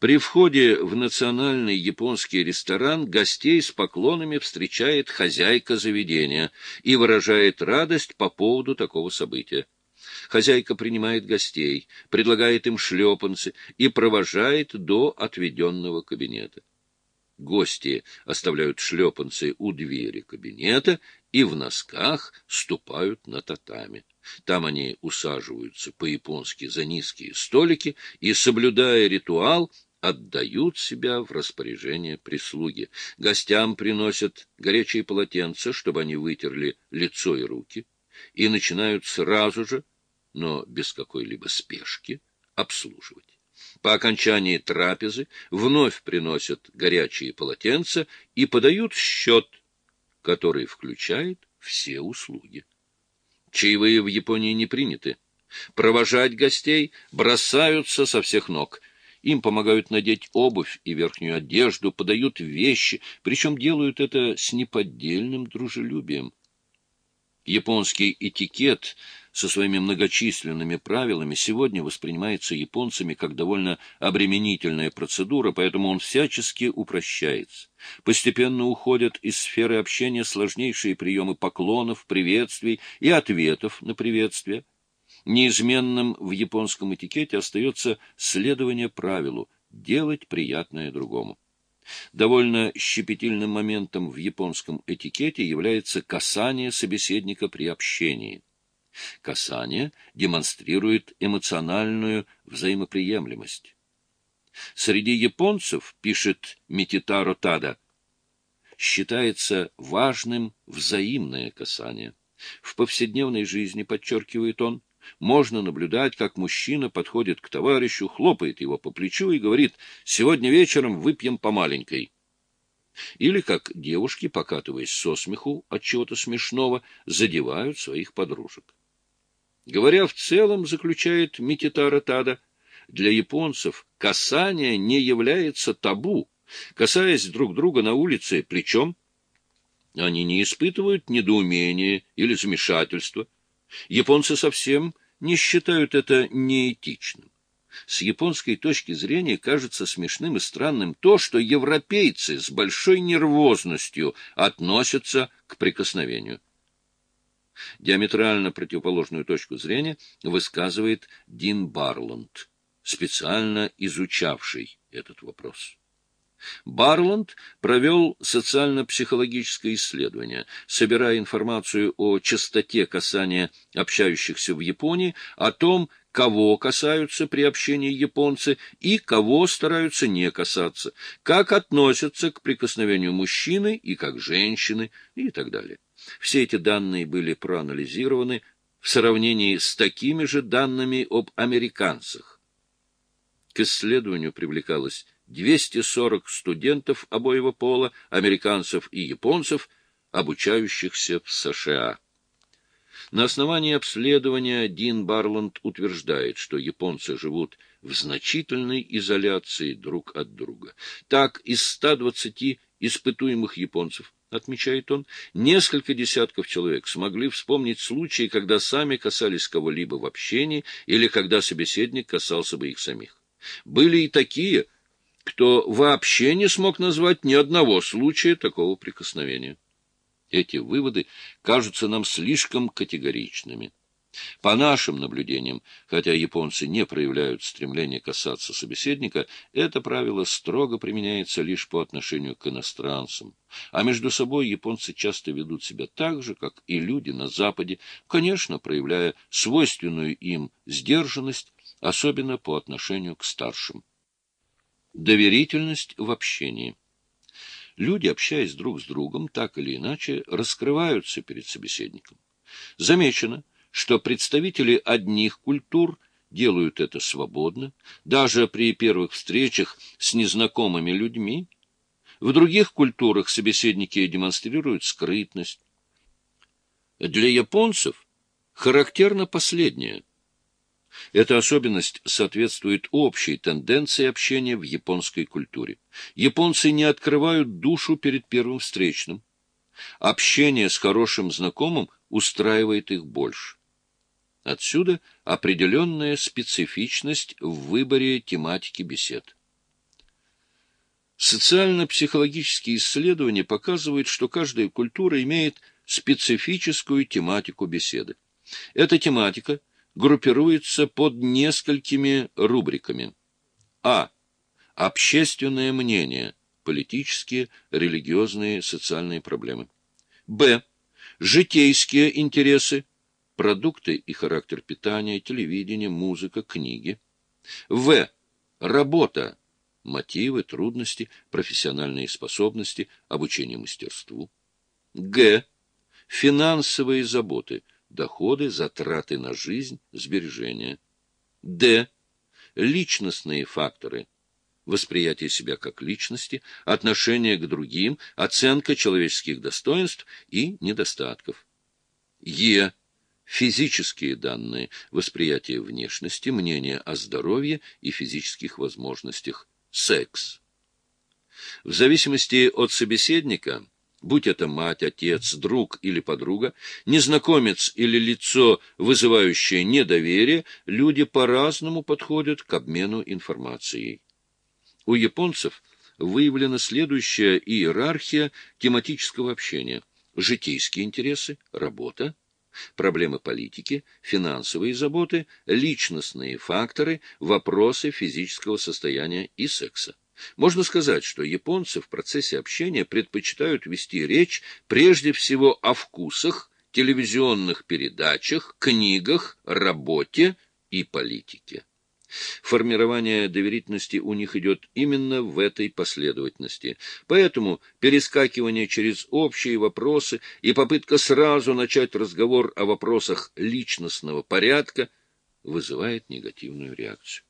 При входе в национальный японский ресторан гостей с поклонами встречает хозяйка заведения и выражает радость по поводу такого события. Хозяйка принимает гостей, предлагает им шлепанцы и провожает до отведенного кабинета. Гости оставляют шлепанцы у двери кабинета и в носках ступают на татами. Там они усаживаются по-японски за низкие столики и, соблюдая ритуал, отдают себя в распоряжение прислуги. Гостям приносят горячие полотенца, чтобы они вытерли лицо и руки, и начинают сразу же, но без какой-либо спешки, обслуживать. По окончании трапезы вновь приносят горячие полотенца и подают счет, который включает все услуги. Чаевые в Японии не приняты. Провожать гостей бросаются со всех ног. Им помогают надеть обувь и верхнюю одежду, подают вещи, причем делают это с неподдельным дружелюбием. Японский этикет со своими многочисленными правилами сегодня воспринимается японцами как довольно обременительная процедура, поэтому он всячески упрощается. Постепенно уходят из сферы общения сложнейшие приемы поклонов, приветствий и ответов на приветствия. Неизменным в японском этикете остается следование правилу «делать приятное другому». Довольно щепетильным моментом в японском этикете является касание собеседника при общении. Касание демонстрирует эмоциональную взаимоприемлемость. Среди японцев, пишет Мититаро Тада, считается важным взаимное касание. В повседневной жизни, подчеркивает он, можно наблюдать, как мужчина подходит к товарищу, хлопает его по плечу и говорит «Сегодня вечером выпьем по маленькой». Или как девушки, покатываясь со смеху от чего-то смешного, задевают своих подружек. Говоря в целом, заключает Мититара Тада, для японцев касание не является табу. Касаясь друг друга на улице плечом, они не испытывают недоумения или замешательства. Японцы совсем не считают это неэтичным. С японской точки зрения кажется смешным и странным то, что европейцы с большой нервозностью относятся к прикосновению. Диаметрально противоположную точку зрения высказывает Дин Барланд, специально изучавший этот вопрос. Барланд провел социально-психологическое исследование, собирая информацию о частоте касания общающихся в Японии, о том, кого касаются при общении японцы и кого стараются не касаться, как относятся к прикосновению мужчины и как женщины и так далее. Все эти данные были проанализированы в сравнении с такими же данными об американцах. К исследованию привлекалось 240 студентов обоего пола, американцев и японцев, обучающихся в США. На основании обследования Дин Барланд утверждает, что японцы живут в значительной изоляции друг от друга. Так, из 120 испытуемых японцев отмечает он, несколько десятков человек смогли вспомнить случаи, когда сами касались кого-либо в общении или когда собеседник касался бы их самих. Были и такие, кто вообще не смог назвать ни одного случая такого прикосновения. Эти выводы кажутся нам слишком категоричными. По нашим наблюдениям, хотя японцы не проявляют стремления касаться собеседника, это правило строго применяется лишь по отношению к иностранцам. А между собой японцы часто ведут себя так же, как и люди на Западе, конечно, проявляя свойственную им сдержанность, особенно по отношению к старшим. Доверительность в общении. Люди, общаясь друг с другом, так или иначе раскрываются перед собеседником. Замечено, что представители одних культур делают это свободно, даже при первых встречах с незнакомыми людьми. В других культурах собеседники демонстрируют скрытность. Для японцев характерно последнее. Эта особенность соответствует общей тенденции общения в японской культуре. Японцы не открывают душу перед первым встречным. Общение с хорошим знакомым устраивает их больше. Отсюда определенная специфичность в выборе тематики бесед. Социально-психологические исследования показывают, что каждая культура имеет специфическую тематику беседы. Эта тематика группируется под несколькими рубриками. А. Общественное мнение, политические, религиозные, социальные проблемы. Б. Житейские интересы, продукты и характер питания, телевидение, музыка, книги. В. Работа, мотивы, трудности, профессиональные способности, обучение мастерству. Г. Финансовые заботы, доходы, затраты на жизнь, сбережения. Д. Личностные факторы, восприятие себя как личности, отношение к другим, оценка человеческих достоинств и недостатков. Е. Физические данные, восприятие внешности, мнение о здоровье и физических возможностях, секс. В зависимости от собеседника, будь это мать, отец, друг или подруга, незнакомец или лицо, вызывающее недоверие, люди по-разному подходят к обмену информацией. У японцев выявлена следующая иерархия тематического общения. Житейские интересы, работа, проблемы политики, финансовые заботы, личностные факторы, вопросы физического состояния и секса. Можно сказать, что японцы в процессе общения предпочитают вести речь прежде всего о вкусах, телевизионных передачах, книгах, работе и политике. Формирование доверительности у них идет именно в этой последовательности. Поэтому перескакивание через общие вопросы и попытка сразу начать разговор о вопросах личностного порядка вызывает негативную реакцию.